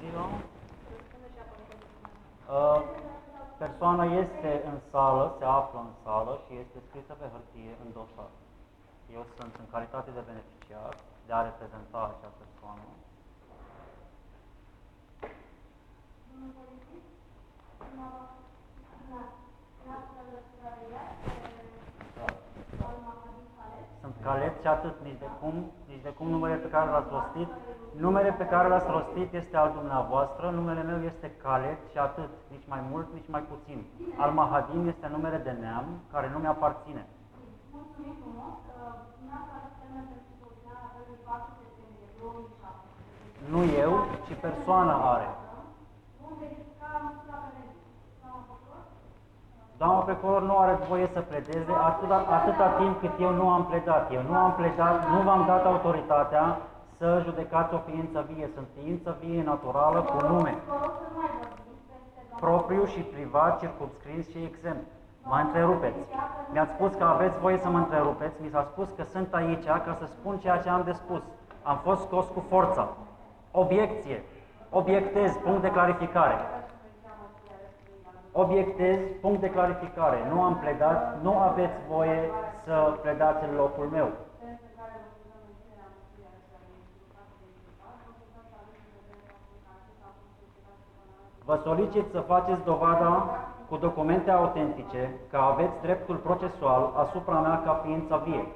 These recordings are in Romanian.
ziua! Ă, persoana este în sală, se află în sală și este scrisă pe hârtie în dosar. Eu sunt în calitate de beneficiar de a reprezenta acea persoană Sunt Calet și atât, nici de cum, nici de cum numele pe care l-ați rostit. Numele pe care l-ați rostit este al dumneavoastră, numele meu este Calet și atât, nici mai mult, nici mai puțin. Al Mahadim este numele de neam care nu mi-aparține. Mulțumim frumos. Dumneavoastră ați termen pentru soluționarea apelului 4 septembrie 2017. Nu eu, ci persoana are. Doamna procuror nu are voie să pledeze atâta, atâta timp cât eu nu am pledat. Eu nu am pledat, nu v-am dat autoritatea să judecați o ființă vie. Sunt ființă vie naturală cu nume. Vă rog să nu mai vorbiți peste doamna propriu și privat, circumscris și exempt. Mă întrerupeți. Mi-ați spus că aveți voie să mă întrerupeți, mi s-a spus că sunt aici ca să spun ceea ce am de spus. Am fost scos cu forța. Obiecție. Obiectez. Punct de clarificare. Obiectez. Punct de clarificare. Nu am pledat, nu aveți voie să pledați în locul meu. Vă solicit să faceți dovada cu documente autentice că aveți dreptul procesual asupra mea ca ființă vie.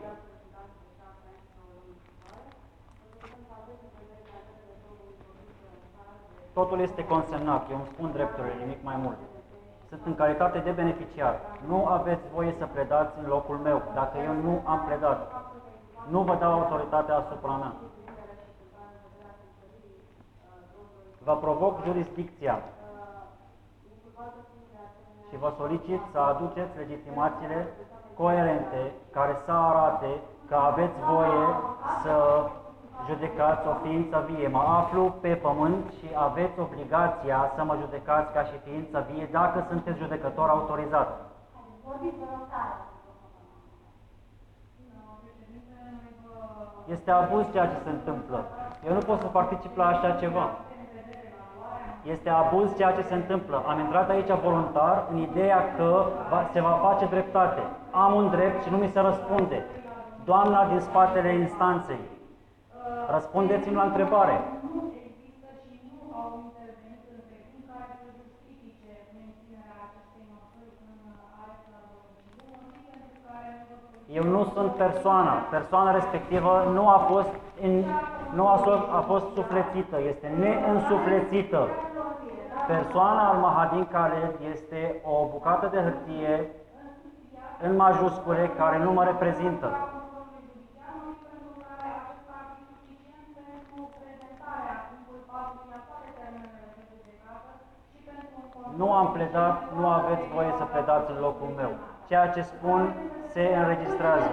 Totul este consemnat, eu îmi spun drepturile, nimic mai mult. Sunt în calitate de beneficiar. Nu aveți voie să pledați în locul meu, dacă eu nu am pledat. Nu vă dau autoritatea asupra mea. Vă provoc jurisdicția și vă solicit să aduceți legitimațiile coerente care să arate că aveți voie să judecați o ființă vie. Mă aflu pe pământ și aveți obligația să mă judecați ca și ființă vie dacă sunteți judecător autorizat. Vorbiți, vă rog tare. Este abuz ceea ce se întâmplă. Eu nu pot să particip la așa ceva. Este abuz ceea ce se întâmplă. Am intrat aici voluntar în ideea că va, se va face dreptate. Am un drept și nu mi se răspunde. Doamna din spatele instanței, răspundeți-mi la întrebare. Nu există și nu au intervenit în trecut care să justifice menținerea acestei măsuri în arest la domiciliu, motiv pentru care nu vă solicit Eu nu sunt persoana. Persoana respectivă nu a fost, în, nu a, so- a fost suflețită, este neînsuflețită. Persoana al Mahadin Khaled este o bucată de hârtie în majuscule care nu mă reprezintă. Nu am pledat, nu aveți voie să pledați în locul meu. Ceea ce spun se înregistrează.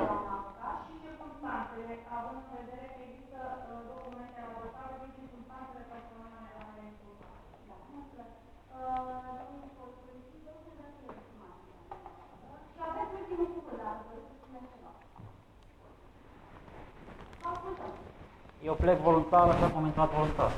și circunstanțele, având în vedere că există uh, documente adoptate din circunstanțele personale ale imputului. Da, mulțumesc. Uh, domnul Soțului, domnul Soțului, Și aveți ultimul cuvânt, dacă doriți să spuneți ceva. Vă ascultăm. Eu plec voluntar așa cum am intrat voluntar.